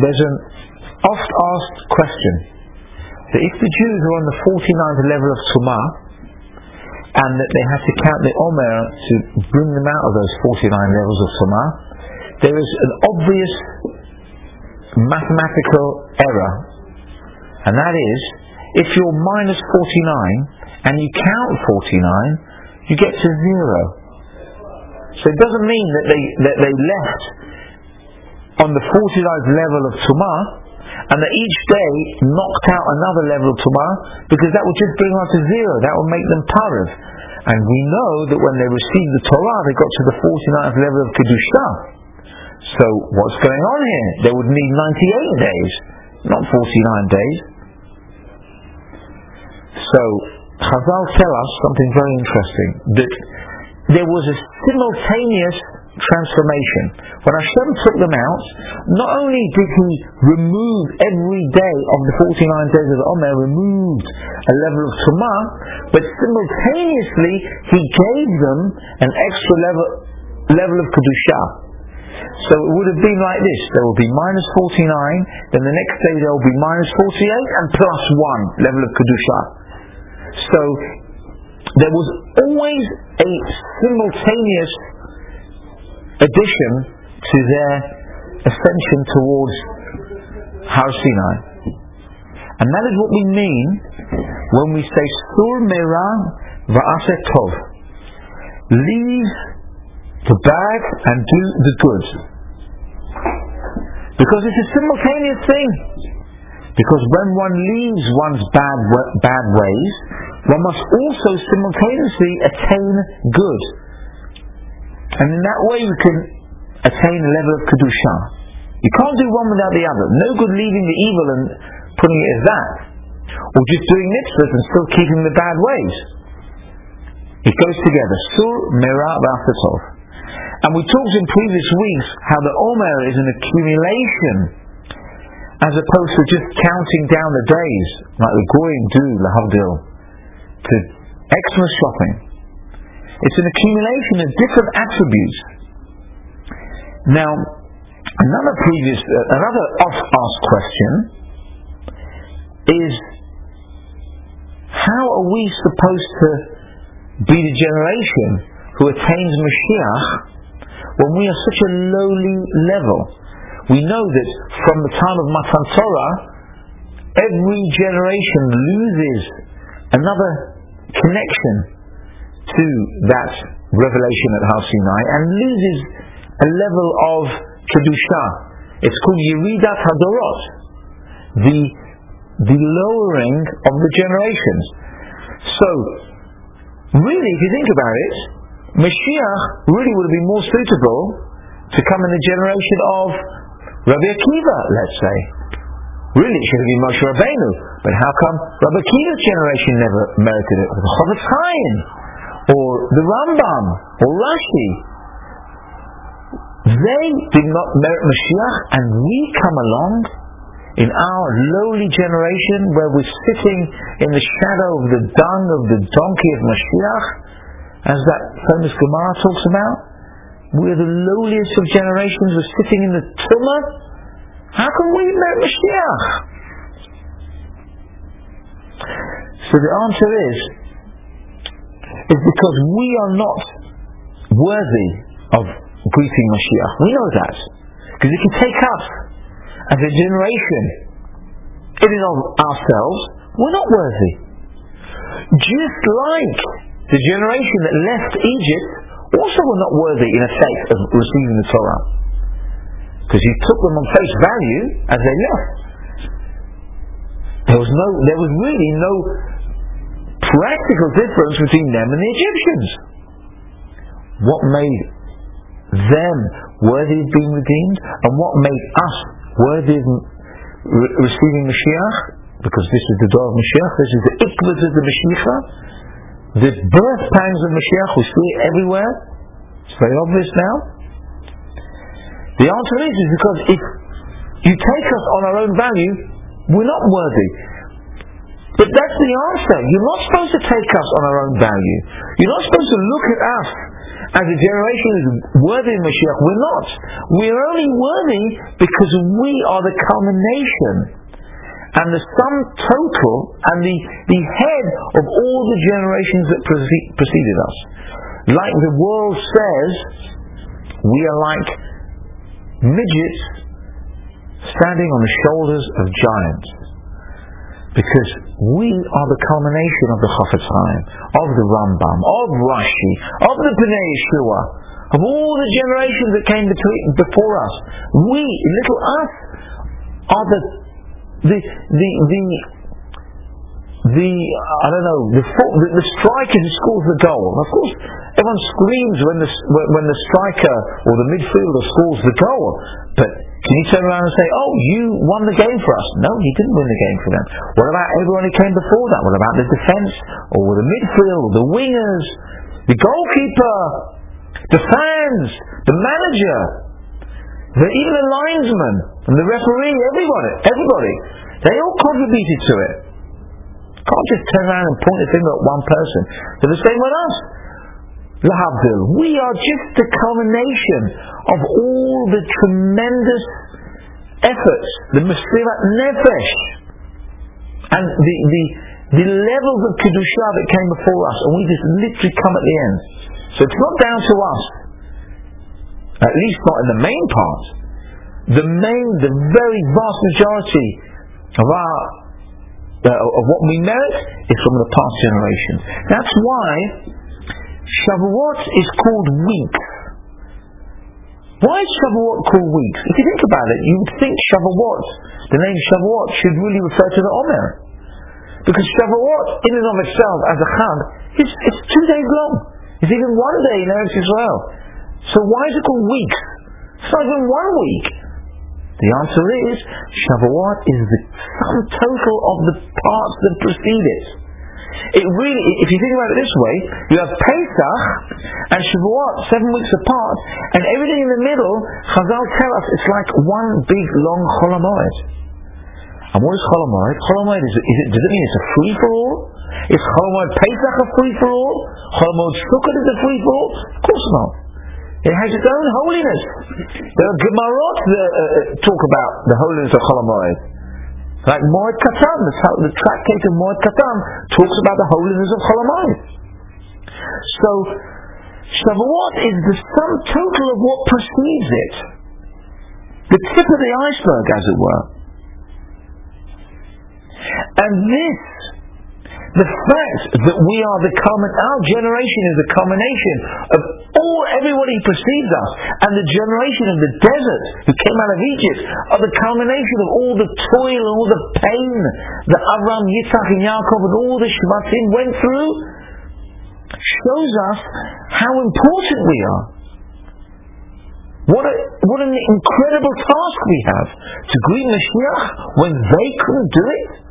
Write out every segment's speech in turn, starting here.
there's an oft asked question that if the Jews are on the 49th level of Tumah, and that they had to count the Omer to bring them out of those 49 levels of Tumah, there is an obvious mathematical error, and that is, if you're minus 49 and you count 49, you get to zero. So it doesn't mean that they that they left on the 49th level of Tumah and that each day knocked out another level of Tumah because that would just bring them to zero. That would make them Tarav. And we know that when they received the Torah, they got to the 49th level of Kedushah. So what's going on here? They would need 98 days, not 49 days. So Chazal tell us something very interesting, that there was a simultaneous transformation. When Hashem took them out, not only did He remove every day of the 49 days of the Omer, removed a level of Tumah, but simultaneously He gave them an extra level, level of Kedushah. So it would have been like this. There will be minus 49, then the next day there will be minus 48 and plus 1 level of Kedushah. So there was always a simultaneous addition to their ascension towards Har Sinai. And that is what we mean when we say Sur Mera Va'aset Tov. Leave the bad and do the good. Because it's a simultaneous thing. Because when one leaves one's bad, bad ways, one must also simultaneously attain good. And in that way you can attain a level of Kedusha. You can't do one without the other. No good leaving the evil and putting it as that. Or just doing mitzvahs and still keeping the bad ways. It goes together. Sur Mera Ba'asatov. And we talked in previous weeks how the Omer is an accumulation as opposed to just counting down the days like the Goyim do, Lahavdil, to Xmas shopping. It's an accumulation of different attributes. Now, another previous, uh, another oft-asked question is, how are we supposed to be the generation who attains Mashiach when we are such a lowly level? We know that from the time of Matan Torah, every generation loses another connection to that revelation at Har Sinai and loses a level of Kedusha. It's called Yeridat Hadorot, the, the lowering of the generations. So, really, if you think about it, Mashiach really would have been more suitable to come in the generation of Rabbi Akiva, let's say. Really, it should have been Moshe Rabbeinu. But how come Rabbi Akiva's generation never merited it? The Chaim, or the Rambam, or Rashi. They did not merit Mashiach, and we come along in our lowly generation where we're sitting in the shadow of the dung of the donkey of Mashiach, as that famous Gemara talks about. We're the lowliest of generations, we're sitting in the tumah. How can we merit Mashiach? So the answer is, is because we are not worthy of greeting Mashiach. We know that. Because if you take us as a generation in and of ourselves, we're not worthy. Just like the generation that left Egypt also were not worthy in effect of receiving the Torah. Because he took them on face value as they left. There was no there was really no practical difference between them and the Egyptians. What made them worthy of being redeemed and what made us worthy of re- receiving Mashiach? Because this is the door of Mashiach, this is the ikvah of the Mashiach. The birth pangs of Mashiach, we see it everywhere. It's very obvious now. The answer is, is because if you take us on our own value, we're not worthy. But that's the answer. You're not supposed to take us on our own value. You're not supposed to look at us as a generation is worthy of Mashiach. We're not. We're only worthy because we are the culmination and the sum total and the, the head of all the generations that preceded us. Like the world says, we are like midgets standing on the shoulders of giants. Because we are the culmination of the Chafetz Chaim, of the Rambam, of Rashi, of the Bnei Yeshua, of all the generations that came between, before us. We, little us, are the the the the the I don't know the the, the striker who scores the goal. Of course, everyone screams when the when the striker or the midfielder scores the goal, but can you turn around and say, "Oh, you won the game for us"? No, he didn't win the game for them. What about everyone who came before that? What about the defence or the midfield, the wingers, the goalkeeper, the fans, the manager, the, even the linesman and the referee? Everybody, everybody, they all contributed to it. Can't just turn around and point a finger at one person. They're the same with us. Lahavdil. We are just the culmination of all the tremendous efforts, the Mesirat Nefesh, and the, the, the levels of Kedusha that came before us, and we just literally come at the end. So it's not down to us, at least not in the main part. The main, the very vast majority of our uh, of what we merit is from the past generations. That's why Shavuot is called weeks. Why is Shavuot called weeks? If you think about it, you would think Shavuot, the name Shavuot, should really refer to the Omer. Because Shavuot, in and of itself, as a Chag, is two days long. It's even one day in Eretz Israel. So why is it called weeks? It's not even one week. The answer is, Shavuot is the sum total of the parts that precede it. It really, if you think about it this way, you have Pesach and Shavuot seven weeks apart, and everything in the middle, Chazal tell us it's like one big long Cholamoid. And what is Cholamoid? Cholamoid is, is it, does it mean it's a free for all? Is Cholamoid Pesach a free for all? Cholamoid Sukkot is a free for all? Of course not. It has its own holiness. Are Gemarot that uh, talk about the holiness of Cholamoid. Like Moed Katan, the, tractate of Moed Katan talks about the holiness of Cholamayim. So, Shavuot is the sum total of what precedes it. The tip of the iceberg, as it were. And this the fact that we are the common, our generation is the culmination of all everybody who precedes us, and the generation of the desert who came out of Egypt are the culmination of all the toil and all the pain that Avram, Yitzhak, and Yaakov and all the Shvatim went through, shows us how important we are. What, a, what an incredible task we have to greet Mashiach when they couldn't do it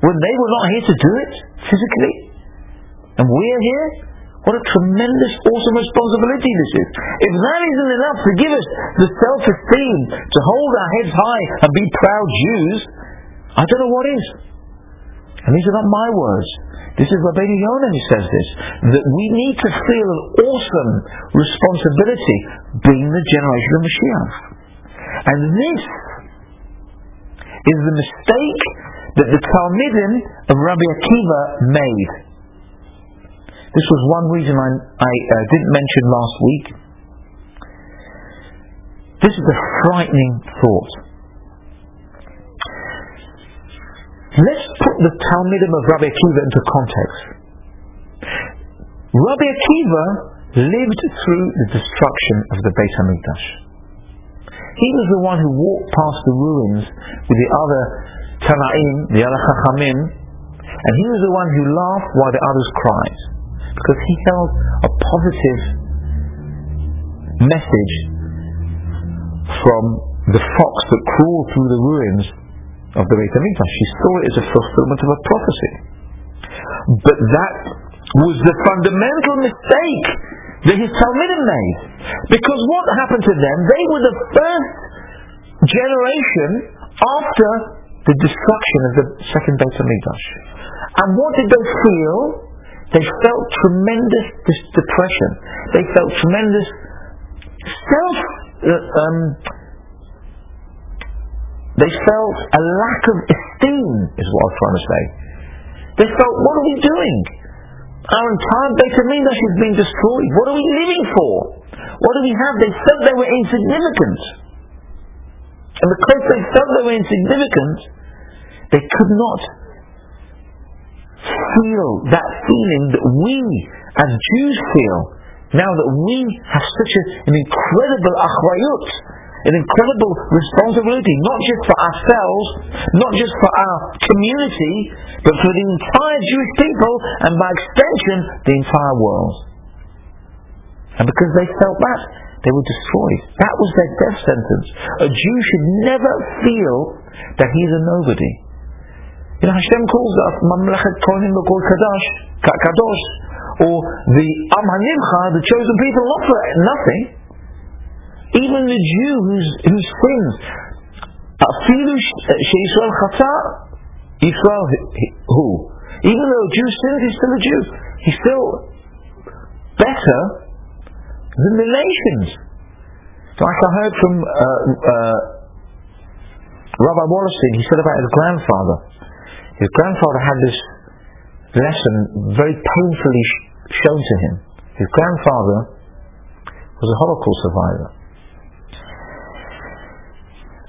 when they were not here to do it physically, and we're here, what a tremendous, awesome responsibility this is. If that isn't enough to give us the self-esteem to hold our heads high and be proud Jews, I don't know what is. And these are not my words. This is Rabbeinu Yonah who says this, that we need to feel an awesome responsibility being the generation of Mashiach. And this is the mistake that the Talmidim of Rabbi Akiva made. This was one reason I, I uh, didn't mention last week. This is a frightening thought. Let's put the Talmidim of Rabbi Akiva into context. Rabbi Akiva lived through the destruction of the Beit HaMikdash. He was the one who walked past the ruins with the other Tanaim, the other Chachamim, and he was the one who laughed while the others cried. Because he held a positive message from the fox that crawled through the ruins of the Beit HaMikdash. He saw it as a fulfillment of a prophecy. But that was the fundamental mistake that his Talmidim made. Because what happened to them? They were the first generation after the destruction of the second Beit HaMikdash. And what did they feel? they felt tremendous dis- depression. They felt tremendous self. Uh, um, they felt a lack of esteem, is what I was trying to say. They felt, what are we doing? Our entire Beit Hamikdash has been destroyed. What are we living for? What do we have? They felt they were insignificant. And because they felt they were insignificant, they could not feel that feeling that we as Jews feel now that we have such a, an incredible achrayut, an incredible responsibility, not just for ourselves, not just for our community, but for the entire Jewish people, and by extension, the entire world. And because they felt that, they were destroyed. That was their death sentence. A Jew should never feel that he's a nobody. You know, Hashem calls us Mamlechet Kohen L'Kol Kadosh, Kadosh, or the Am HaNimcha, the chosen people, not for nothing. Even the Jew whose, whose sins, Afilu Sheisrael Chata, Yisrael who? Even though a Jew sins, he's still a Jew. He's still better than the nations. Like I heard from uh, uh, Rabbi Wallerstein, he said about his grandfather. His grandfather had this lesson very painfully sh- shown to him. His grandfather was a Holocaust survivor.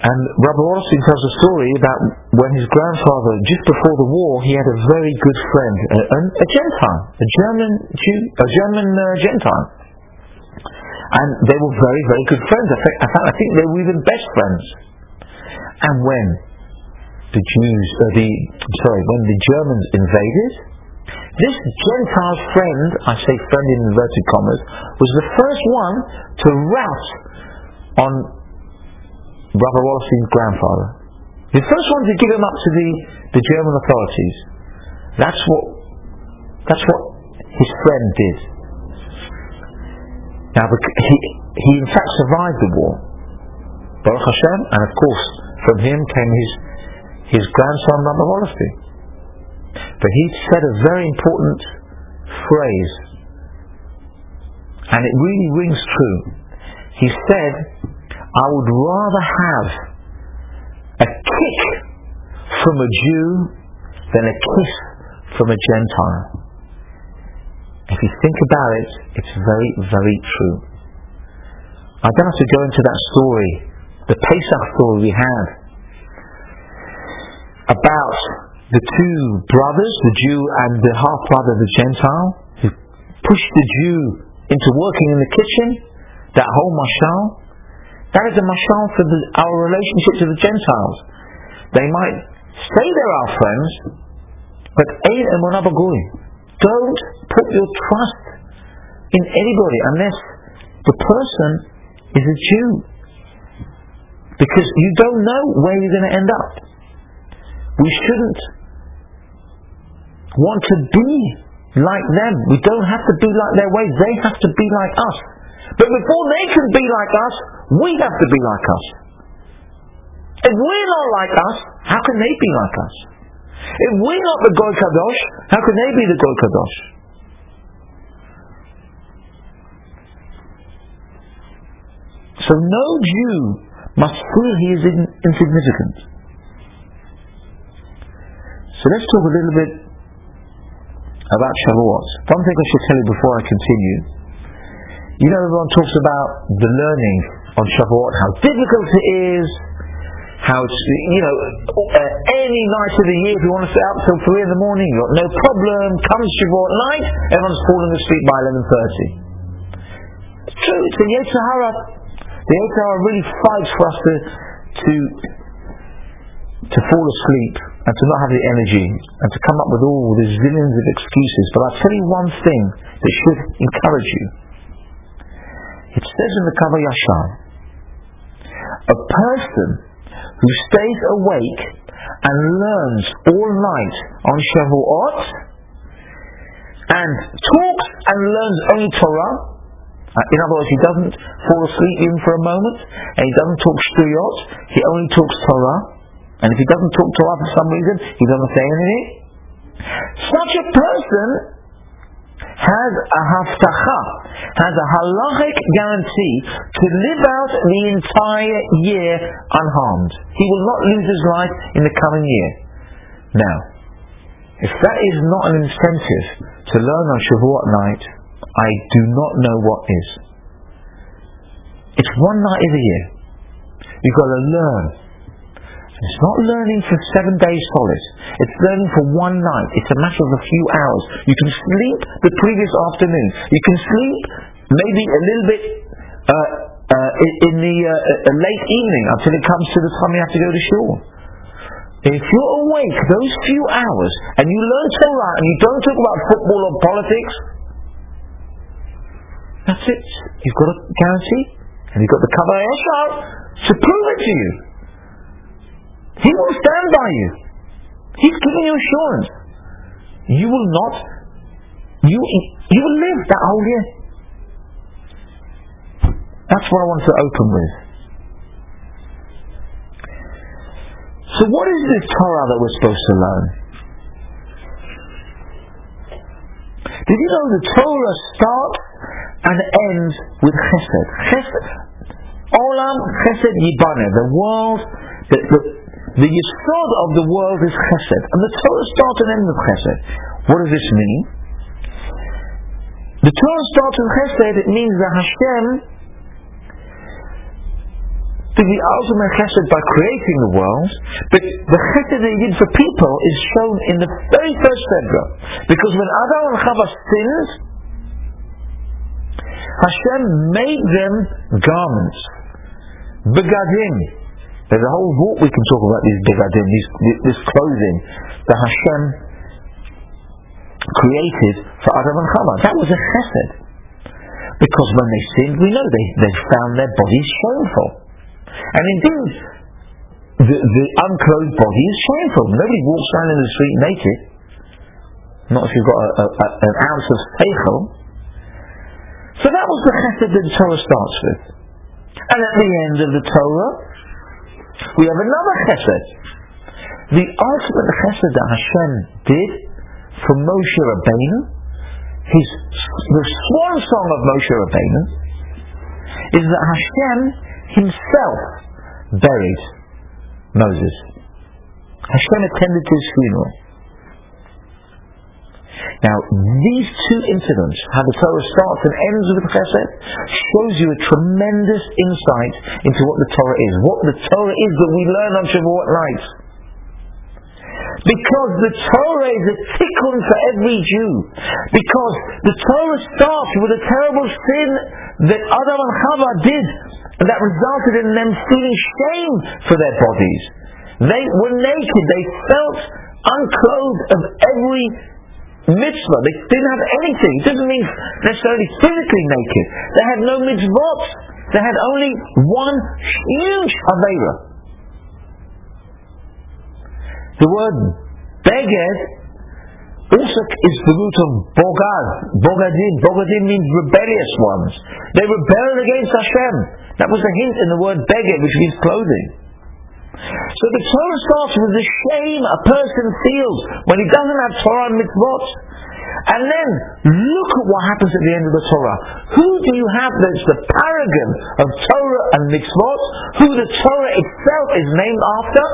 And Rabbi Wallerstein tells a story about when his grandfather, just before the war, he had a very good friend, a, a, a Gentile, a German Jew, a German uh, Gentile. And they were very, very good friends. In fact, I think they were even best friends. And when the Jews, uh, the sorry, when the Germans invaded, this Gentile friend, I say friend in inverted commas, was the first one to rout on Brother Wallerstein's grandfather. The first one to give him up to the, the German authorities. That's what that's what his friend did. Now, he, he in fact survived the war. Baruch Hashem, and of course, from him came his his grandson, Rabbi Wallerstein. But he said a very important phrase, and it really rings true. He said, I would rather have a kick from a Jew than a kiss from a Gentile. If you think about it, it's very, very true. I don't have to go into that story, the Pesach story we had, about the two brothers, the Jew and the half brother, the Gentile, who pushed the Jew into working in the kitchen, that whole mashal, that is a mashal for the, our relationship to the Gentiles. They might say they're our friends, but ain't and Don't put your trust in anybody unless the person is a Jew. Because you don't know where you're going to end up. We shouldn't want to be like them. We don't have to be like their ways. They have to be like us. But before they can be like us, we have to be like us. If we're not like us, how can they be like us? If we're not the Goy Kadosh, how can they be the Goy Kadosh? So no Jew must feel he is insignificant. So let's talk a little bit about Shavuot. One thing I should tell you before I continue. You know everyone talks about the learning on Shavuot, how difficult it is, how it's, you know, uh, any night of the year, if you want to stay up till 3 in the morning, you've got no problem, comes Shavuot night, everyone's falling asleep by 11.30. It's true, it's the Yetzer Hara. The Yetzer Hara really fights for us to, to, to fall asleep and to not have the energy and to come up with all these zillions of excuses. But I'll tell you one thing that should encourage you. It says in the Kav HaYashar, a person who stays awake and learns all night on Shavuot and talks and learns only Torah, uh, in other words, he doesn't fall asleep even for a moment, and he doesn't talk shtuyot, he only talks Torah, and if he doesn't talk to Torah for some reason, he doesn't say anything. Such a person has a havtacha, has a halachic guarantee to live out the entire year unharmed. He will not lose his life in the coming year. Now, if that is not an incentive to learn on Shavuot night, I do not know what is. It's one night of the year. You've got to learn. It's not learning for seven days solid. It's learning for one night. It's a matter of a few hours. You can sleep the previous afternoon. You can sleep maybe a little bit uh, uh, in the uh, uh, late evening until it comes to the time you have to go to shul. If you're awake those few hours and you learn Torah and you don't talk about football or politics, that's it. You've got a guarantee and you've got the Kav HaYashar to prove it to you. He will stand by you. He's giving you assurance. You will not, you, you will live that whole year. That's what I want to open with. So what is this Torah that we're supposed to learn? Did you know the Torah starts and ends with Chesed? Chesed. Olam Chesed Yibane. The world, the, the, the Yisod of the world is Chesed. And the Torah starts and ends with Chesed. What does this mean? The Torah starts with Chesed. It means that Hashem did the ultimate chesed by creating the world, but the chesed that he did for people is shown in the very first Sedra. Because when Adam and Chava sinned, Hashem made them garments, begadim. There's a whole walk we can talk about these begadim, these, this clothing that Hashem created for Adam and Chava. That was a chesed. Because when they sinned, we know they, they found their bodies shameful. And indeed, the, the unclothed body is shameful. Nobody walks around in the street naked. Not if you've got a, a, a, an ounce of seichel. So that was the chesed that the Torah starts with. And at the end of the Torah, we have another chesed. The ultimate chesed that Hashem did for Moshe Rabbeinu, his, the swan song of Moshe Rabbeinu, is that Hashem himself buried Moses. Hashem attended to his funeral. Now, these two incidents, how the Torah starts and ends with the chesed, shows you a tremendous insight into what the Torah is, what the Torah is that we learn on Shavuot night. Because the Torah is a tikkun for every Jew. Because the Torah starts with a terrible sin that Adam and Chava did and that resulted in them feeling shame for their bodies. They were naked. They felt unclothed of every mitzvah. They didn't have anything. It doesn't mean necessarily physically naked. They had no mitzvot. They had only one huge avera. The word beged also is the root of bogad. Bogadim. Bogadim means rebellious ones. They rebelled against Hashem. That was a hint in the word beged, which means clothing. So the Torah starts with the shame a person feels when he doesn't have Torah and mitzvot. And then look at what happens at the end of the Torah. Who do you have that's the paragon of Torah and mitzvot? Who the Torah itself is named after?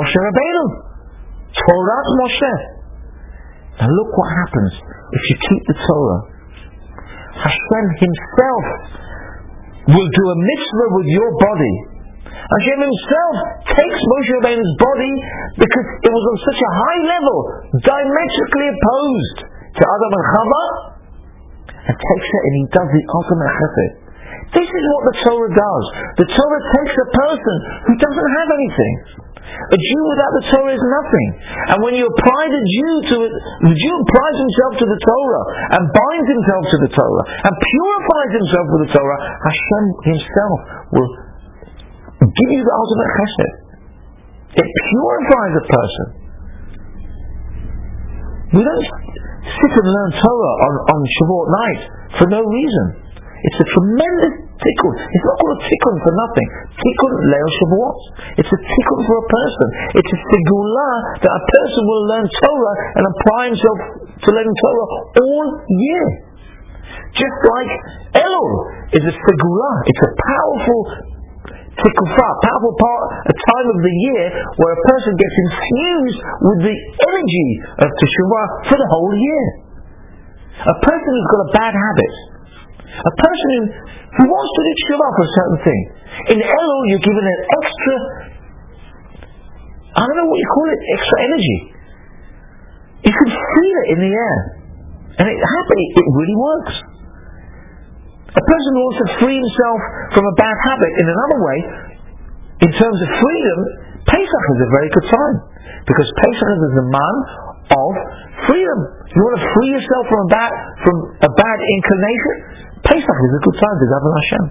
Moshe Rabbeinu. Torah Moshe. Now look what happens if you keep the Torah. Hashem himself will do a mitzvah with your body. Hashem himself takes Moshe Rabbeinu's body because it was on such a high level, diametrically opposed to Adam and Chava, and takes it and he does the ultimate chesed. This is what the Torah does. The Torah takes a person who doesn't have anything. A Jew without the Torah is nothing. And when you apply the Jew to it, the Jew applies himself to the Torah and binds himself to the Torah and purifies himself with the Torah, Hashem himself will give you the ultimate chesed. It purifies a person. We don't sit and learn Torah on, on Shavuot night for no reason. It's a tremendous tikkun. It's not called a tikkun for nothing. Tikkun leil shavuot. It's a tikkun for a person. It's a segulah that a person will learn Torah and apply himself to learning Torah all year. Just like Elul is a segula, it's a powerful tikufah, powerful part, a time of the year where a person gets infused with the energy of teshuvah for the whole year. A person who's got a bad habit, a person who, who wants to do teshuvah for a certain thing. In Elul, you're given an extra, I don't know what you call it, extra energy. You can feel it in the air. And it happens, it really works. A person who wants to free himself from a bad habit in another way, in terms of freedom, Pesach is a very good time. Because Pesach is the man of freedom. You want to free yourself from a bad, from a bad inclination? Pesach is a good time to daven Hashem.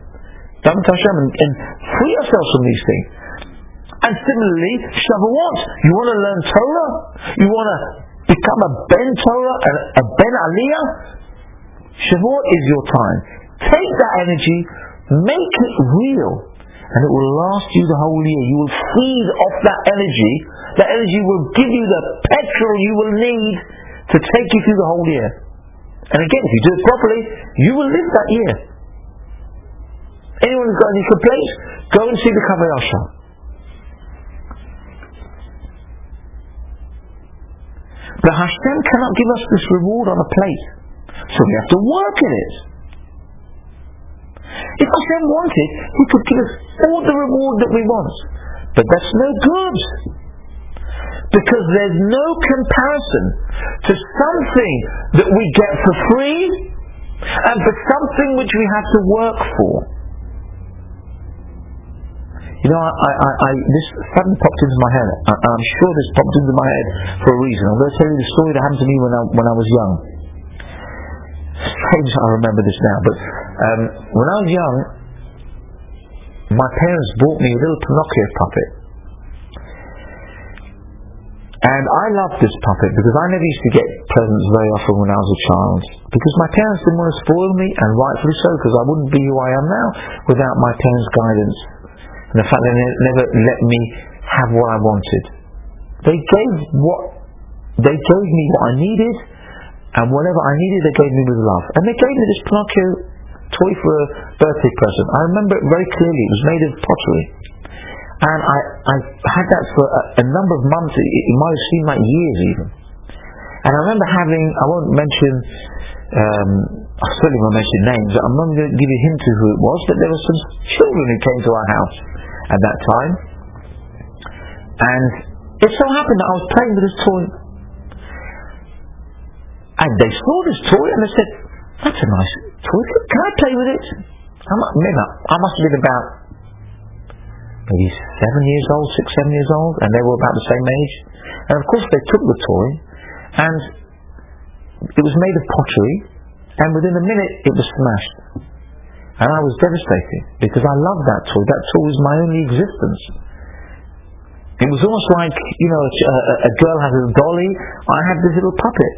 Daven Hashem and, and free yourselves from these things. And similarly, Shavuot, you want to learn Torah? You want to become a Ben Torah, a, a Ben Aliyah? Shavuot is your time. Take that energy, make it real, and it will last you the whole year. You will feed off that energy. That energy will give you the petrol you will need to take you through the whole year. And again, if you do it properly, you will live that year. Anyone who's got any complaints, go and see the Kaveh But Hashem cannot give us this reward on a plate. So we have to work at it. If Hashem wanted, He could give us all the reward that we want. But that's no good. Because there's no comparison to something that we get for free and for something which we have to work for. You know, I, I, I, this suddenly popped into my head. I, am sure this popped into my head for a reason. I'm going to tell you the story that happened to me when I, when I was young. Strange I remember this now, but um, when I was young, my parents bought me a little Pinocchio puppet. And I loved this puppet because I never used to get presents very often when I was a child. Because my parents didn't want to spoil me, and rightfully so, because I wouldn't be who I am now without my parents' guidance. And the fact they never let me have what I wanted. They gave what they gave me what I needed, and whatever I needed they gave me with love. And they gave me this Pinocchio toy for a birthday present. I remember it very clearly. It was made of pottery. And I, I had that for a, a number of months. It, it, might have seemed like years even. And I remember having, I won't mention, um, I certainly won't mention names, I'm not going to give you a hint to who it was, but there were some children who came to our house at that time. And it so happened that I was playing with this toy. And they saw this toy and they said, that's a nice toy. Can I play with it? I I must have been about maybe seven years old, six, seven years old, and they were about the same age. And of course they took the toy, and it was made of pottery, and within a minute it was smashed. And I was devastated, because I loved that toy. That toy was my only existence. It was almost like, you know, a, a girl has a dolly, I had this little puppet.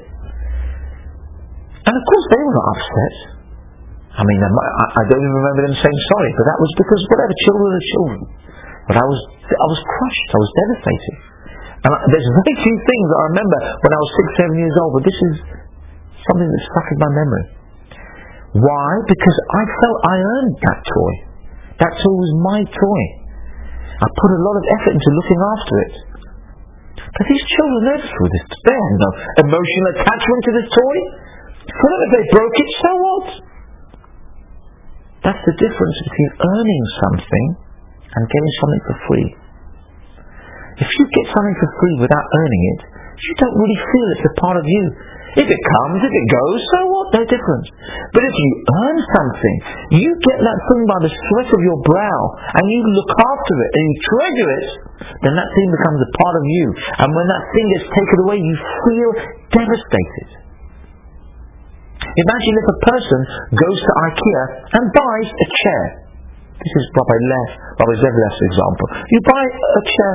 And of course they were upset. I mean, I, don't even remember them saying sorry, but that was because whatever, children are children. But I was, I was crushed, I was devastated. And I, there's very few things that I remember when I was six, seven years old, but this is something that stuck in my memory. Why? Because I felt I earned that toy. That toy was my toy. I put a lot of effort into looking after it. But these children never saw this. They had no emotional attachment to this toy. If they broke it, so what? That's the difference between earning something and getting something for free. If you get something for free without earning it, you don't really feel it's a part of you. If it comes, if it goes, so what? No difference. But if you earn something, you get that thing by the sweat of your brow, and you look after it, and you treasure it, then that thing becomes a part of you. And when that thing gets taken away, you feel devastated. Imagine if a person goes to IKEA and buys a chair. This is Rabbi Leff, Rabbi Zev Leff's example. You buy a chair,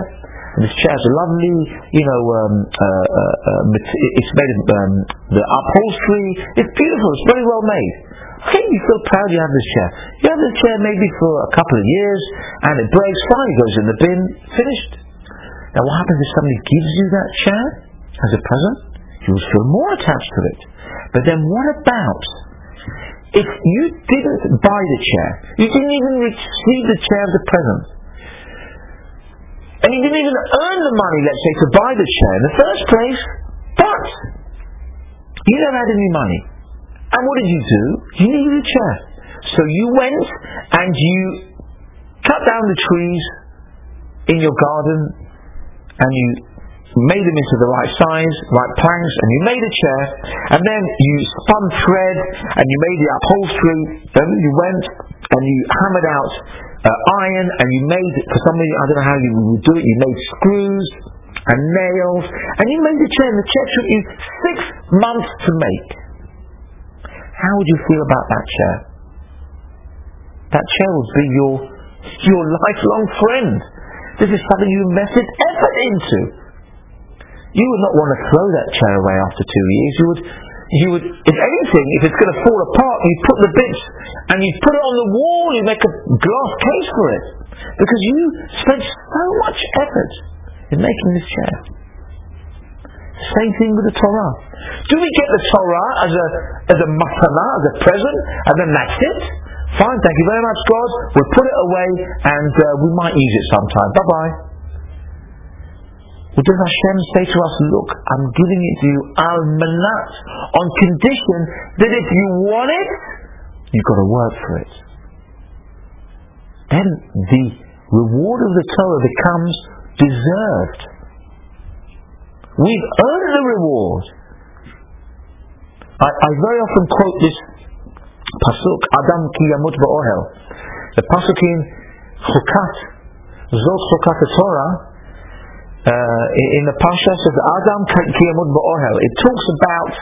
and this chair is lovely, you know, um, uh, uh, uh, it's made of um, the upholstery, it's beautiful, it's very well made. Okay, you feel proud you have this chair. You have this chair maybe for a couple of years, and it breaks, fine, it goes in the bin, finished. Now what happens if somebody gives you that chair as a present? You would feel more attached to it. But then what about if you didn't buy the chair, you didn't even receive the chair as a present, and you didn't even earn the money, let's say, to buy the chair in the first place, but you never had any money. And what did you do? You needed a chair. So you went and you cut down the trees in your garden and you made them into the right size, right planks, and you made a chair, and then you spun thread and you made the upholstery, then you went and you hammered out uh, iron and you made, for some reason, I don't know how you would do it, you made screws and nails, and you made the chair, and the chair took you six months to make. How would you feel about that chair? That chair would be your, your lifelong friend. This is something you invested effort into. You would not want to throw that chair away after two years. You would, you would, if anything, if it's going to fall apart, you put the bits and you put it on the wall. You make a glass case for it because you spent so much effort in making this chair. Same thing with the Torah. Do we get the Torah as a as a matana, as a present, and then that's it? Fine, thank you very much, God. We'll put it away, and uh, we might use it sometime. Bye bye. What does Hashem say to us? Look, I'm giving it to you al manat on condition that if you want it, you've got to work for it. Then the reward of the Torah becomes deserved. We've earned the reward. I, I very often quote this pasuk, Adam ki yamut ba'ohel. The pasuk in Chukat, Zot Chukat Torah, uh, in the Pasha says Adam ki yamut ba'ohel. It talks about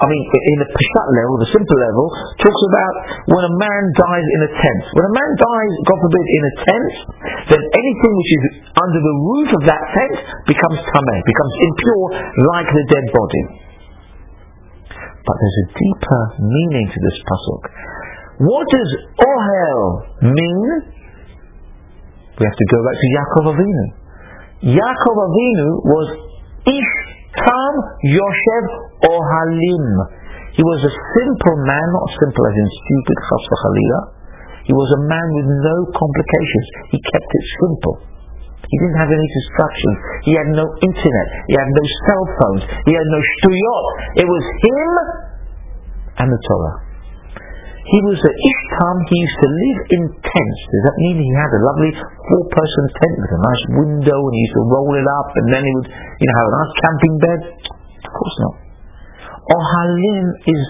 I mean, in the Peshat level, the simple level, talks about when a man dies in a tent. When a man dies, God forbid, in a tent, then anything which is under the roof of that tent becomes tameh, becomes impure like the dead body. But there's a deeper meaning to this pasuk. What does ohel mean? We have to go back to Yaakov Avinu. Yaakov Avinu was ish tam yoshev ohalim. He was a simple man, not simple as in stupid, chas He was a man with no complications. He kept it simple. He didn't have any distractions. He had no internet. He had no cell phones. He had no shtuyot. It was him and the Torah. He was a ishtam. He used to live in tents. Does that mean he had a lovely four-person tent with a nice window and he used to roll it up and then he would, you know, have a nice camping bed? Of course not. Ohalim is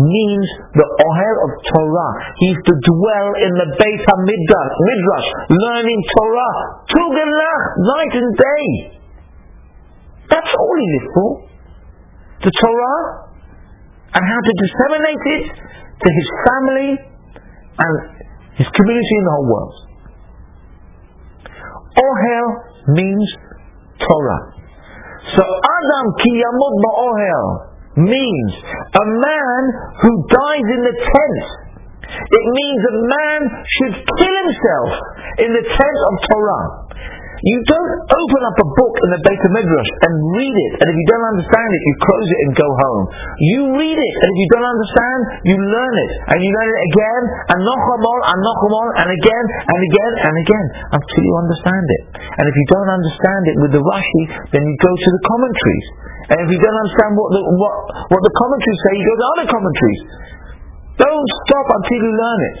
means the ohel of Torah. He used to dwell in the Beit HaMidrash, Midrash, learning Torah, Tuganach, night and day. That's all he lived for. The Torah, and how to disseminate it to his family and his community in the whole world. Ohel means Torah. So Adam ki yamut ba'ohel means a man who dies in the tent. It means a man should kill himself in the tent of Torah. You don't open up a book in the Beit Midrash and read it, and if you don't understand it, you close it and go home. You read it, and if you don't understand, you learn it, and you learn it again, and nochamol, and nochamol, and again, and again, and again, until you understand it. And if you don't understand it with the Rashi, then you go to the commentaries. And if you don't understand what the, what, what the commentaries say, you go to other commentaries. Don't stop until you learn it.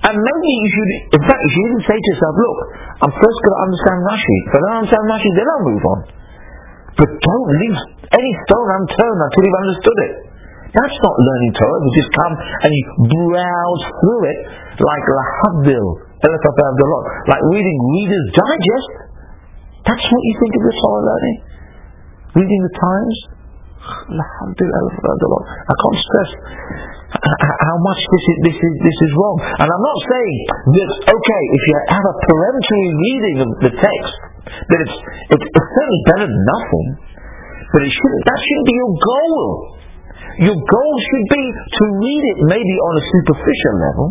And maybe you should, in fact, you should even say to yourself, look, I'm first going to understand Rashi. If I don't understand Rashi, then I'll move on. But don't leave any stone unturned until you've understood it. That's not learning Torah. You just come and you browse through it like Lahavdil, like reading Reader's Digest. That's what you think of the Torah learning? Reading the Times? I can't stress uh, uh, how much this is, this is, this is wrong. And I'm not saying that, okay, if you have a peremptory reading of the text, that it's, it's, it's certainly better than nothing, but it shouldn't, that shouldn't be your goal. Your goal should be to read it maybe on a superficial level,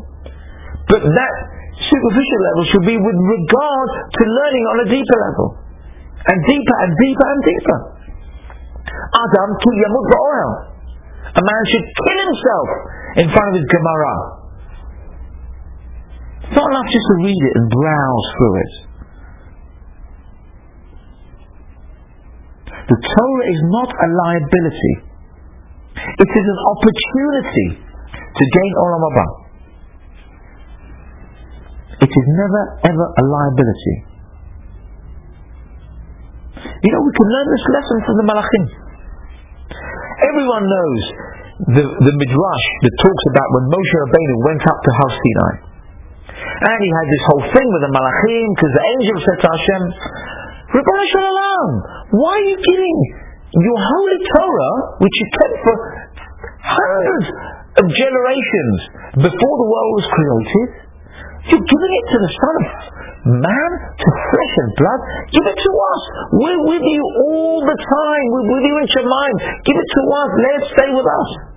but that superficial level should be with regard to learning on a deeper level. And deeper and deeper and deeper. Adam ki yamut ba'ohel. A man should kill himself in front of his Gemara. It's not enough just to read it and browse through it. The Torah is not a liability. It is an opportunity to gain Olam Haba. It is never ever a liability. Can learn this lesson from the Malachim. Everyone knows the, the Midrash that talks about when Moshe Rabbeinu went up to Har Sinai. And he had this whole thing with the Malachim, because the angel said to Hashem, Ribbon Shalom, why are you giving your holy Torah, which you kept for hundreds of generations before the world was created, you're giving it to the Son of Man, to flesh and blood. Give it to us. We're with you all the time. We're with you in your mind. Give it to us. Let it stay with us.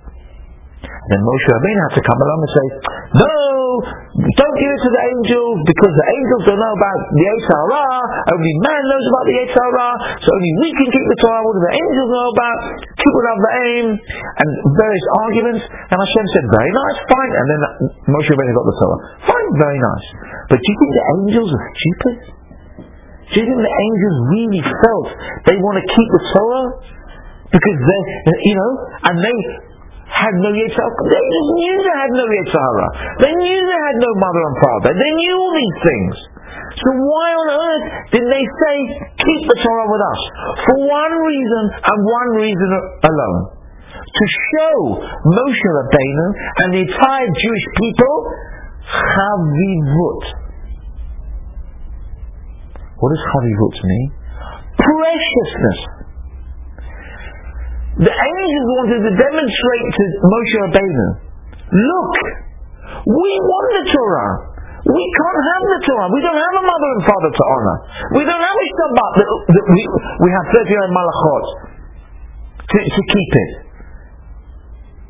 Then Moshe Rabbeinu had to come along and say, No, don't give it to the angels because the angels don't know about the Yetzer Hara. Only man knows about the Yetzer Hara. So only we can keep the Torah. What do the angels know about? Keep it up the aim and various arguments. And Hashem said, Very nice, fine. And then Moshe Rabbeinu got the Torah. Fine, very nice. But do you think the angels are stupid? Do you think the angels really felt they want to keep the Torah? Because they, you know, and they had no Yetzer They just knew they had no Yetzer Hara. They knew they had no mother and father. They knew all these things. So why on earth did they say, keep the Torah with us? For one reason and one reason alone. To show Moshe Rabbeinu and the entire Jewish people chavivut. What does chavivut mean? Preciousness. The angels wanted to demonstrate to Moshe Rabbeinu, look, we want the Torah. We can't have the Torah. We don't have a mother and father to honor. We don't have a Shabbat that, that we, we have 39 malachot to, to keep it.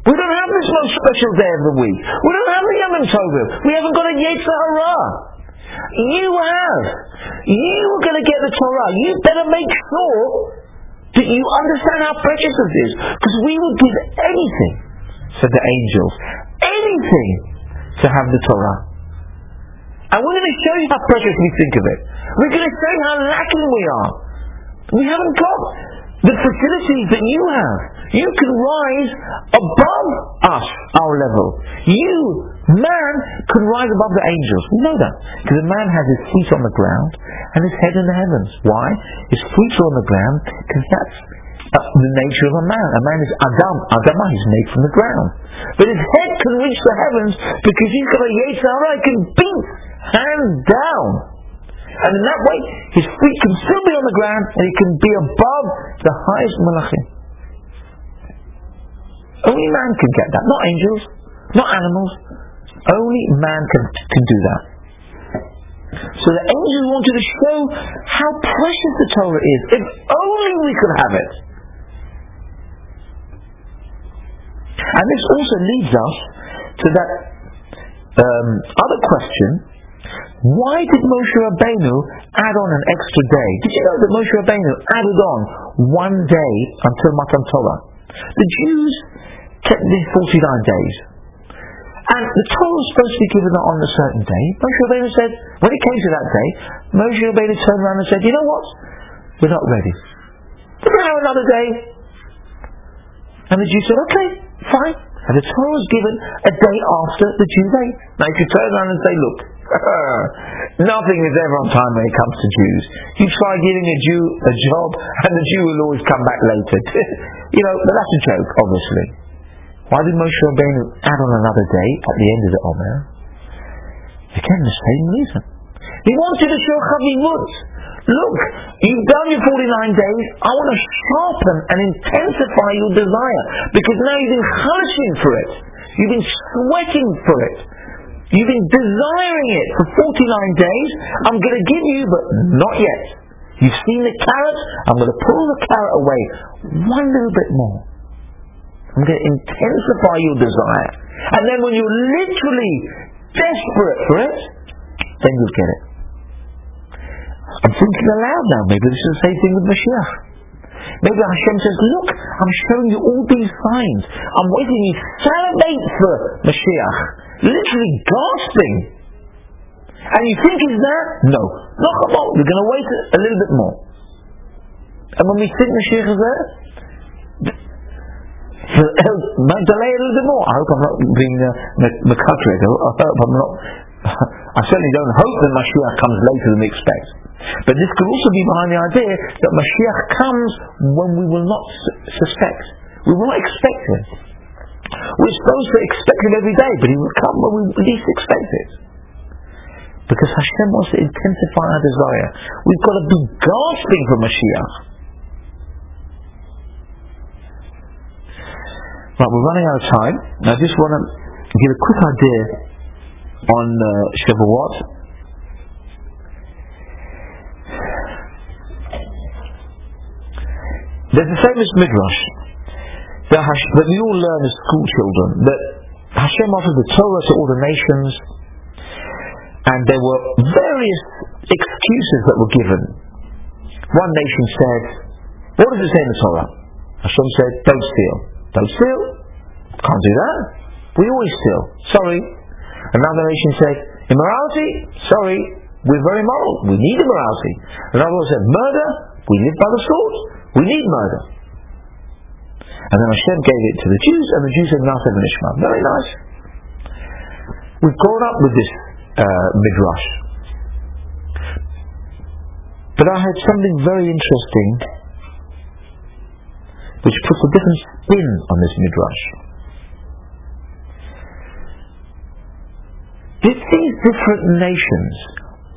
We don't have this most special day of the week. We don't have a Yom Tovim. We haven't got a Yetzer Hara. You have. You are going to get the Torah. You better make sure do you understand how precious this is? Because we would give anything, said the angels, anything to have the Torah. And we're going to show you how precious we think of it. We're going to show you how lacking we are. We haven't got the facilities that you have. You can rise above us, our level. You, man, can rise above the angels. We know that. Because a man has his feet on the ground and his head in the heavens. Why? His feet are on the ground because that's uh, the nature of a man. A man is Adam. Adamah, he's made from the ground. But his head can reach the heavens because he's got a Yetzer Hara, he can beat hands down. And in that way, his feet can still be on the ground and he can be above the highest malachim. Only man can get that, not angels, not animals. Only man can, can do that. So the angels wanted to show how precious the Torah is. If only we could have it. And this also leads us to that um, other question why did Moshe Rabbeinu add on an extra day? Did you know that Moshe Rabbeinu added on one day until Matan Torah? The Jews kept these 49 days. The Torah was supposed to be given on a certain day. Moshe Rabbeinu said, when it came to that day, Moshe Rabbeinu turned around and said, you know what? We're not ready. Have another day. And the Jews said, okay, fine. And the Torah was given a day after the Jew day. Now you turn around and say, look, Nothing is ever on time when it comes to Jews. You try giving a Jew a job, and the Jew will always come back later. you know, but that's a joke, obviously. Why did Moshe Rabbeinu add on another day at the end of the Omer? Again, the same reason. He wanted to show Chavivut. Look, you've done your 49 days. I want to sharpen and intensify your desire. Because now you've been hunting for it. You've been sweating for it. You've been desiring it for 49 days. I'm going to give you, but not yet. You've seen the carrot. I'm going to pull the carrot away one little bit more. I'm going to intensify your desire. And then when you're literally desperate for it, then you'll get it. I'm thinking aloud now. Maybe this is the same thing with Mashiach. Maybe Hashem says, look, I'm showing you all these signs. I'm waiting you for Mashiach. Literally gasping. And you think he's there? No. Not We're going to wait a little bit more. And when we think Mashiach is there, delay a little bit more. I hope I'm not being uh, I hope I'm not. I certainly don't hope that Mashiach comes later than we expect. But this could also be behind the idea that Mashiach comes when we will not suspect. We will not expect him. We're supposed to expect him every day, but he will come when we least expect it. Because Hashem wants to intensify our desire. We've got to be gasping for Mashiach. Right, we're running out of time. I just want to give a quick idea on uh, Shavuot. There's a famous midrash that, Hash, that we all learn as school children that Hashem offered the Torah to all the nations, and there were various excuses that were given. One nation said, "What does it say in the Torah?" Hashem said, "Don't steal." Don't steal. Can't do that. We always steal. Sorry. Another nation said, immorality? Sorry. We're very moral. We need immorality. Another one said, murder? We live by the sword. We need murder. And then Hashem gave it to the Jews, and the Jews said, Na'aseh v'nishma. Very nice. We've grown up with this uh, midrash. But I had something very interesting which puts a different spin on this midrash. Did these different nations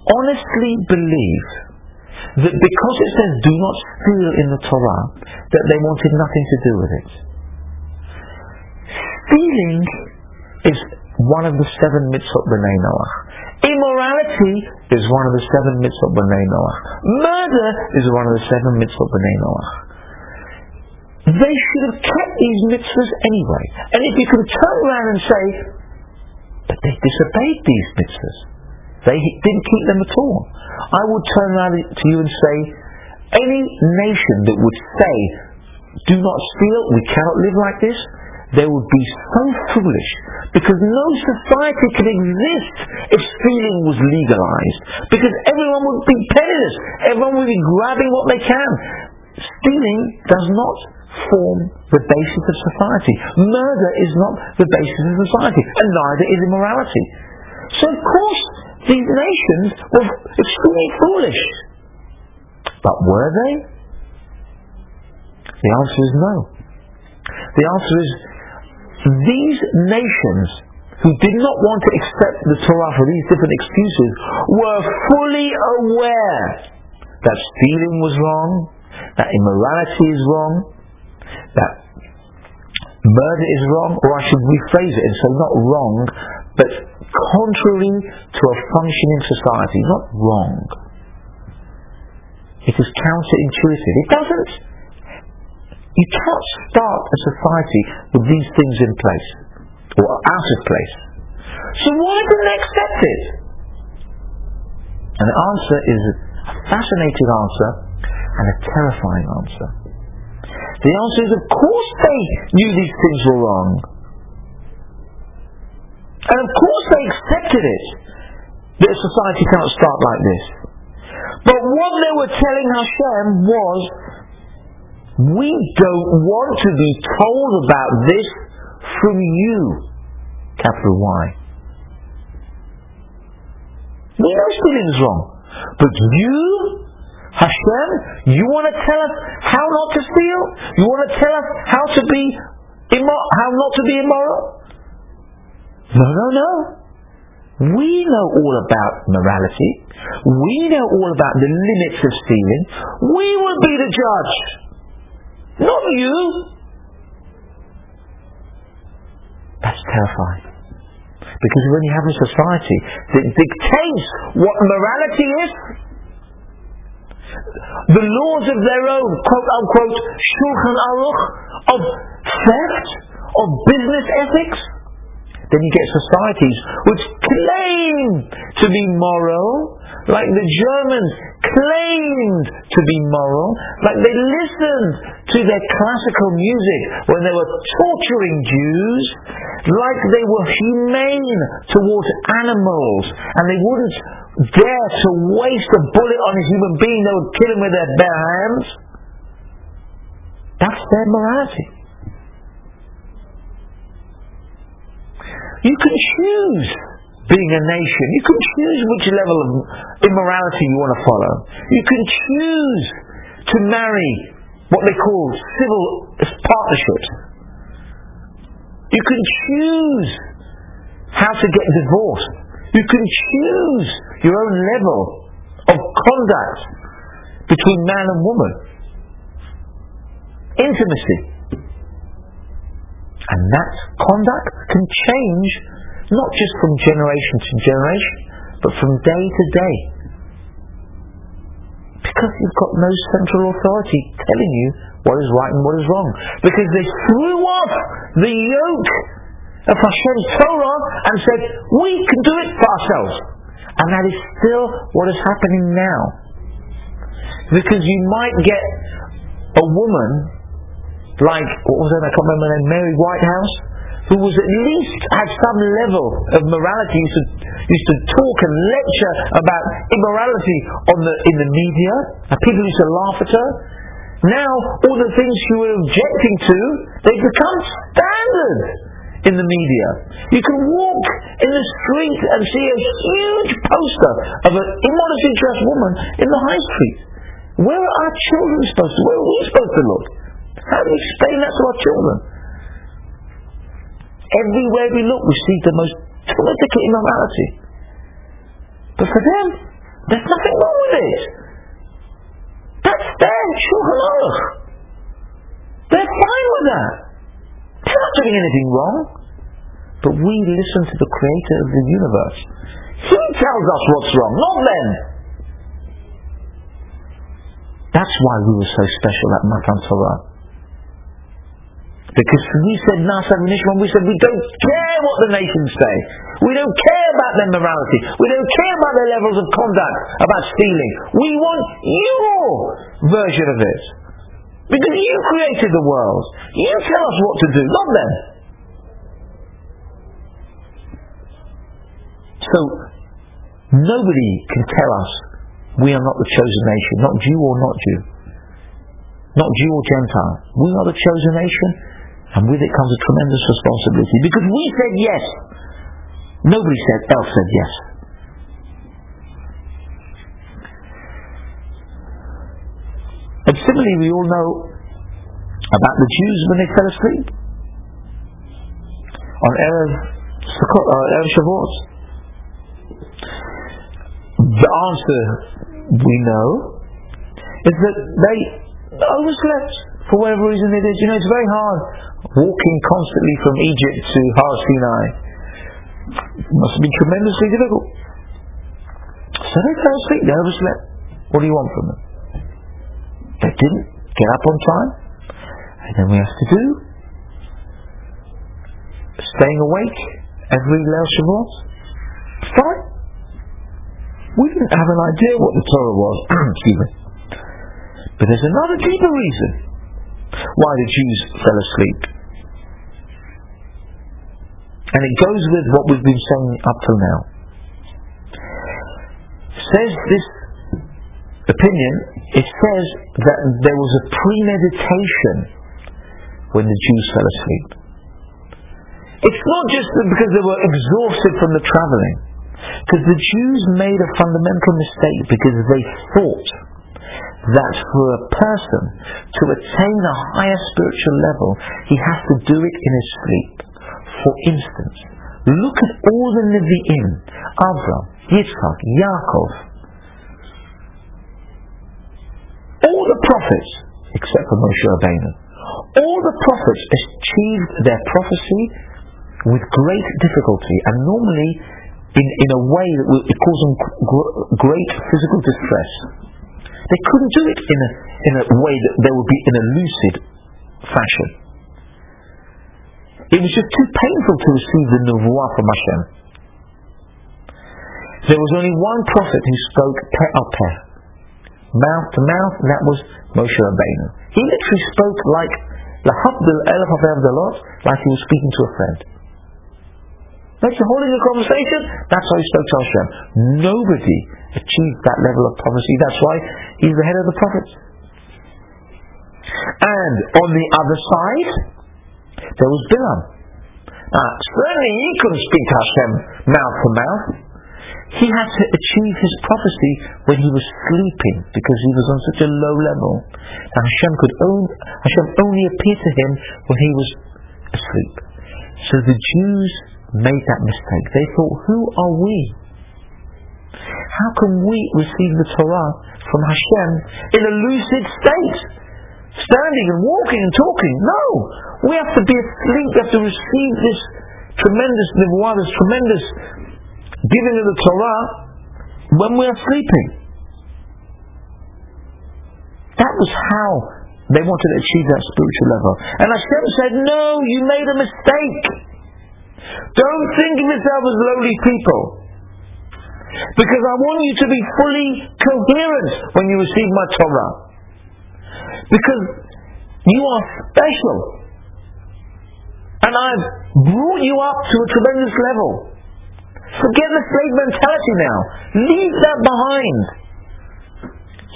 honestly believe that because it says do not steal in the Torah, that they wanted nothing to do with it? Stealing is one of the seven mitzvot b'nei Noach. Immorality is one of the seven mitzvot b'nei Noach. Murder is one of the seven mitzvot b'nei Noach they should have kept these mitzvahs anyway. And if you can turn around and say, but they disobeyed these mitzvahs. They didn't keep them at all. I would turn around to you and say, any nation that would say, do not steal, we cannot live like this, they would be so foolish because no society could exist if stealing was legalized because everyone would be penniless everyone would be grabbing what they can stealing does not form the basis of society. Murder is not the basis of society, and neither is immorality. So of course, these nations were extremely foolish. But were they? The answer is no. The answer is these nations who did not want to accept the Torah for these different excuses were fully aware that stealing was wrong, that immorality is wrong, that murder is wrong, or I should rephrase it and say not wrong, but contrary to a functioning society, not wrong. It is counterintuitive. It doesn't. You can't start a society with these things in place, or out of place. So why don't they accept it? And the answer is a fascinating answer and a terrifying answer. The answer is, of course they knew these things were wrong. And of course they accepted it, that society cannot start like this. But what they were telling Hashem was, we don't want to be told about this from you, capital Y. We know stealing is wrong. But you Hashem, you want to tell us how not to steal? You want to tell us how to be immoral, how not to be immoral? No, no, no. We know all about morality. We know all about the limits of stealing. We will be the judge, not you. That's terrifying. Because when you have a society that dictates what morality is, the laws of their own, quote unquote, shulchan aruch, of theft, of business ethics, then you get societies which claim to be moral, like the Germans claimed to be moral, like they listened to their classical music when they were torturing Jews, like they were humane towards animals, and they wouldn't dare to waste a bullet on a human being, they would kill him with their bare hands. That's their morality. You can choose being a nation. You can choose which level of immorality you want to follow. You can choose to marry what they call civil partnerships. You can choose how to get divorced. You can choose your own level of conduct between man and woman. Intimacy. And that conduct can change not just from generation to generation, but from day to day. Because you've got no central authority telling you what is right and what is wrong. Because they threw off the yoke of Hashem's Torah and said, we can do it for ourselves. And that is still what is happening now. Because you might get a woman like, what was her name? I can't remember her name, Mary Whitehouse, who was at least had some level of morality, used to, used to talk and lecture about immorality on the, in the media, and people used to laugh at her. Now, all the things she was objecting to, they become standard in the media. You can walk in the street and see a huge poster of an immodestly dressed woman in the high street. Where are our children supposed to? Where are we supposed to look? How do we explain that to our children? Everywhere we look, we see the most political immorality. But for them, there's nothing wrong with it. That's their Shulchan They're fine with that. They're not doing anything wrong. But we listen to the creator of the universe. He tells us what's wrong, not them. That's why we were so special at Matan Torah. Because we said Na'aseh when we said we don't care what the nations say. We don't care about their morality. We don't care about their levels of conduct, about stealing. We want your version of it. Because you created the world. You tell us what to do, not them. So, nobody can tell us we are not the chosen nation, not Jew or not Jew. Not Jew or Gentile. We are the chosen nation, and with it comes a tremendous responsibility. Because we said yes. Nobody said else said yes. And similarly, we all know about the Jews when they fell asleep on Erev, uh, Erev Shavuot. The answer we know is that they overslept for whatever reason it is. You know, it's very hard walking constantly from Egypt to Har Sinai. It must have been tremendously difficult. So they fell asleep, they overslept. What do you want from them? They didn't get up on time. And then we have to do staying awake every Leil Shavuot. Fine. We didn't have an idea what the Torah was. Excuse me. But there's another deeper reason why the Jews fell asleep. And it goes with what we've been saying up till now. Says this opinion, it says that there was a premeditation when the Jews fell asleep. It's not just because they were exhausted from the traveling, because the Jews made a fundamental mistake because they thought that for a person to attain a higher spiritual level, he has to do it in his sleep. For instance, look at all the Nevi'im, Avram, Yitzchak, Yaakov, all the prophets, except for Moshe Rabbeinu, all the prophets achieved their prophecy with great difficulty and normally in, in a way that will, it caused them great physical distress. They couldn't do it in a, in a way that they would be in a lucid fashion. It was just too painful to receive the nevuah from Hashem. there was only one prophet who spoke peh peh, mouth to mouth, and that was Moshe Rabbeinu. He literally spoke like Lahavdil Elef lot, like he was speaking to a friend. Like you're holding a conversation, that's how he spoke to Hashem. Nobody achieved that level of prophecy. That's why he's the head of the prophets. And on the other side, there was Bilam. Now, certainly he couldn't speak to Hashem mouth to mouth. He had to achieve his prophecy when he was sleeping because he was on such a low level. Now Hashem could only, Hashem only appeared to him when he was asleep. So the Jews made that mistake. They thought, who are we? How can we receive the Torah from Hashem in a lucid state? Standing and walking and talking. No! We have to be asleep. We have to receive this tremendous nevuah, this tremendous giving of the Torah when we are sleeping. That was how they wanted to achieve that spiritual level. And Hashem said, No, you made a mistake. Don't think of yourself as lowly people. Because I want you to be fully coherent when you receive my Torah. Because you are special. And I've brought you up to a tremendous level. Forget the slave mentality now. Leave that behind.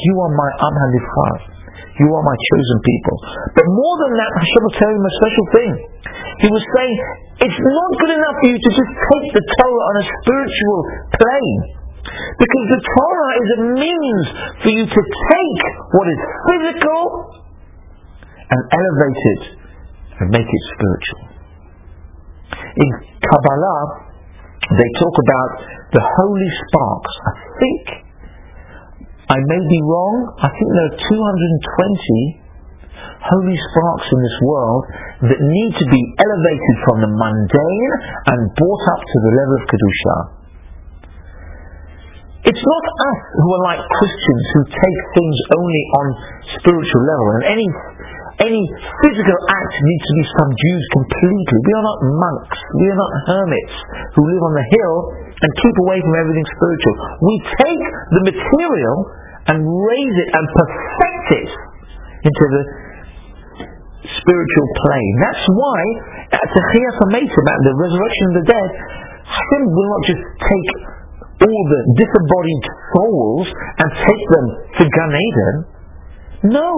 You are my Am You are my chosen people. But more than that, Hashem will tell him a special thing. He was saying, it's not good enough for you to just take the Torah on a spiritual plane. Because the Torah is a means for you to take what is physical and elevate it and make it spiritual. In Kabbalah, they talk about the holy sparks. I think, I may be wrong, I think there are 220 holy sparks in this world that need to be elevated from the mundane and brought up to the level of Kedusha. It's not us who are like Christians who take things only on spiritual level and any any physical act needs to be subdued completely. We are not monks, we are not hermits who live on the hill and keep away from everything spiritual. We take the material and raise it and perfect it into the spiritual plane. That's why at the at the resurrection of the dead, Hashem will not just take all the disembodied souls and take them to Gan Eden. No,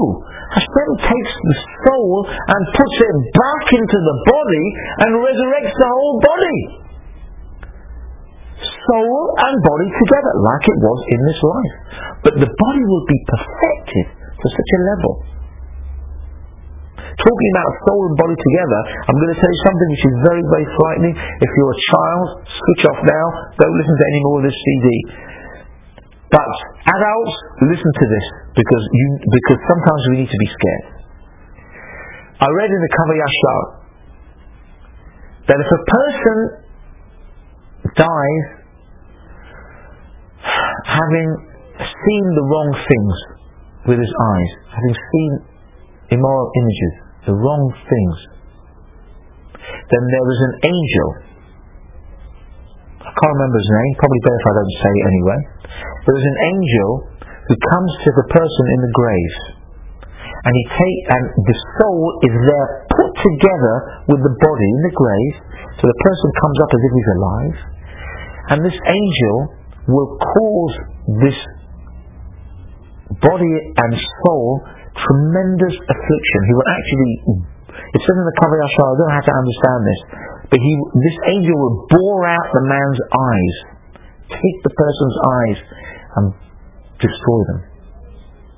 Hashem takes the soul and puts it back into the body and resurrects the whole body. Soul and body together, like it was in this life. But the body will be perfected to such a level talking about soul and body together, I'm going to tell you something which is very, very frightening. If you're a child, switch off now. Don't listen to any more of this CD. But adults, listen to this because you because sometimes we need to be scared. I read in the Kav HaYashar that if a person dies having seen the wrong things with his eyes, having seen immoral images, the wrong things, then there is an angel. I can't remember his name, probably better if I don't say it anyway. There is an angel who comes to the person in the grave. And he take and the soul is there put together with the body in the grave, so the person comes up as if he's alive. And this angel will cause this body and soul tremendous affliction. He will actually, it says in the Kav HaYashar, I don't have to understand this, but he, this angel will bore out the man's eyes, take the person's eyes, and destroy them.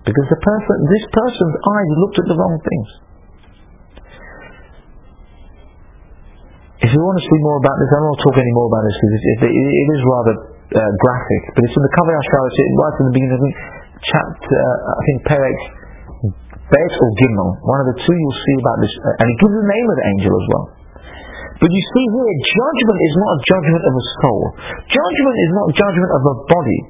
Because the person, this person's eyes looked at the wrong things. If you want to see more about this, I won't talk any more about this because it, it, it is rather uh, graphic. But it's in the Kav HaYashar, it's right in the beginning, I think, chapter, uh, I think, Perek Bet or Gimel, one of the two you'll see about this, uh, and he gives the name of the angel as well. But you see here, judgment is not a judgment of a soul. Judgment is not judgment of a body.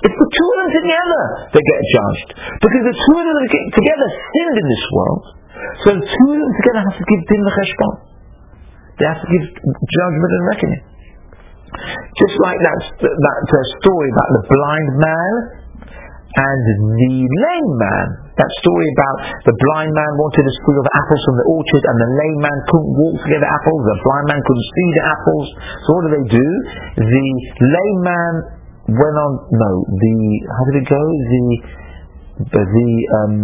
It's the two of them together that get judged. Because the two of them together sinned in this world. So the two of them together have to give din v'cheshbon. They have to give judgment and reckoning. Just like that, that uh, story about the blind man and the lame man. That story about the blind man wanted a steal of apples from the orchard and the lame man couldn't walk to get the apples, the blind man couldn't see the apples. So what do they do? The lame man went on, no, the, how did it go? The, the, the um,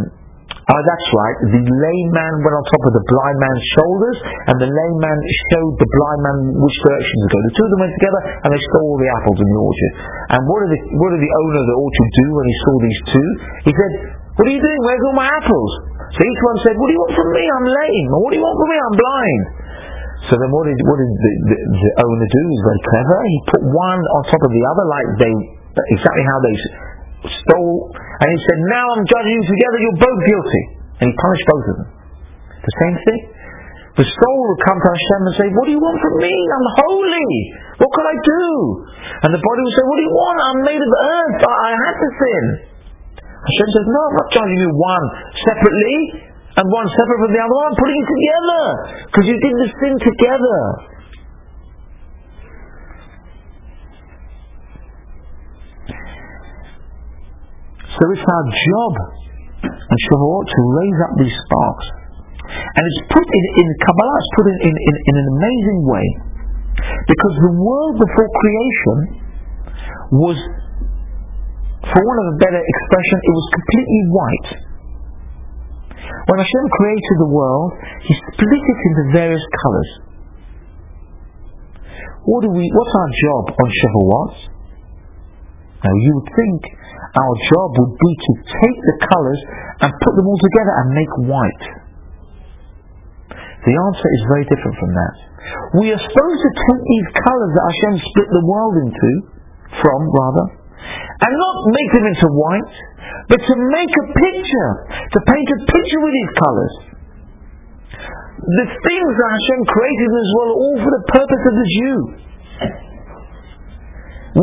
Oh, that's right. The lame man went on top of the blind man's shoulders, and the lame man showed the blind man which direction to go. The two of them went together, and they stole all the apples in the orchard. And what did the, what did the owner of the orchard do when he saw these two? He said, what are you doing? Where's all my apples? So each one said, what do you want from me? I'm lame. What do you want from me? I'm blind. So then what did, what did the, the, the owner do? He's very clever. He put one on top of the other like they, exactly how they stole, and he said, now I'm judging you together, you're both guilty. And he punished both of them. The same thing. The soul will come to Hashem and say, what do you want from me? I'm holy. What can I do? And the body will say, what do you want? I'm made of earth. I, I had to sin. Hashem says, no, I'm not judging you one separately and one separate from the other. I'm putting it together because you did the sin together. So it's our job and Shavuot to raise up these sparks. And it's put in, in Kabbalah, it's put in, in, in, in an amazing way. Because the world before creation was, for want of a better expression, it was completely white. When Hashem created the world, He split it into various colors. What do we? What's our job on Shavuot? Now you would think our job would be to take the colors and put them all together and make white. The answer is very different from that. We are supposed to take these colors that Hashem split the world into, from rather, and not make them into white, but to make a picture, to paint a picture with these colors. The things that Hashem created as well are all for the purpose of the Jew.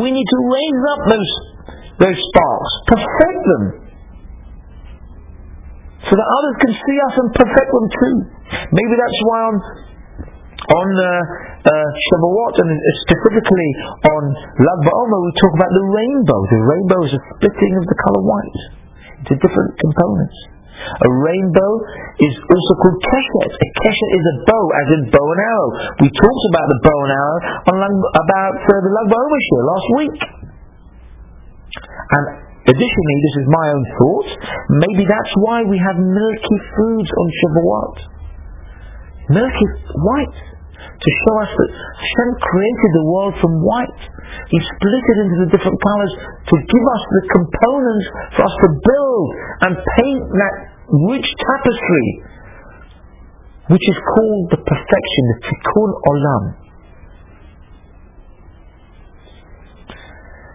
We need to raise up those those sparks, perfect them, so that others can see us and perfect them too. Maybe that's why on on uh, uh, Shavuot and specifically on Lag BaOmer we talk about the rainbow. The rainbow is a splitting of the color white into different components. A rainbow is also called keshet. A keshet is a bow, as in bow and arrow. We talked about the bow and arrow on about uh, the Lag BaOmer last week. And additionally, this is my own thought, maybe that's why we have milky foods on Shavuot. Milk is white, to show us that Hashem created the world from white. He split it into the different colors to give us the components for us to build and paint that rich tapestry, which is called the perfection, the tikkun olam.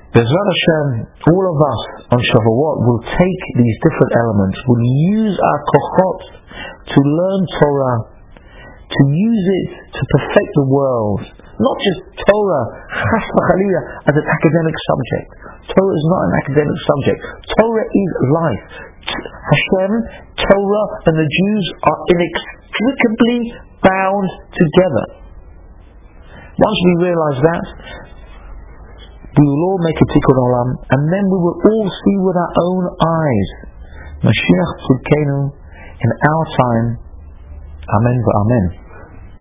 Bezrat Hashem, all of us on Shavuot will take these different elements, will use our kochot to learn Torah, to use it to perfect the world. Not just Torah, as an academic subject. Torah is not an academic subject. Torah is life. Hashem, Torah, and the Jews are inextricably bound together. Once we realize that, we will all make a tikkun olam, and then we will all see with our own eyes Mashiach Tzidkenu in our time. Amen. Amen.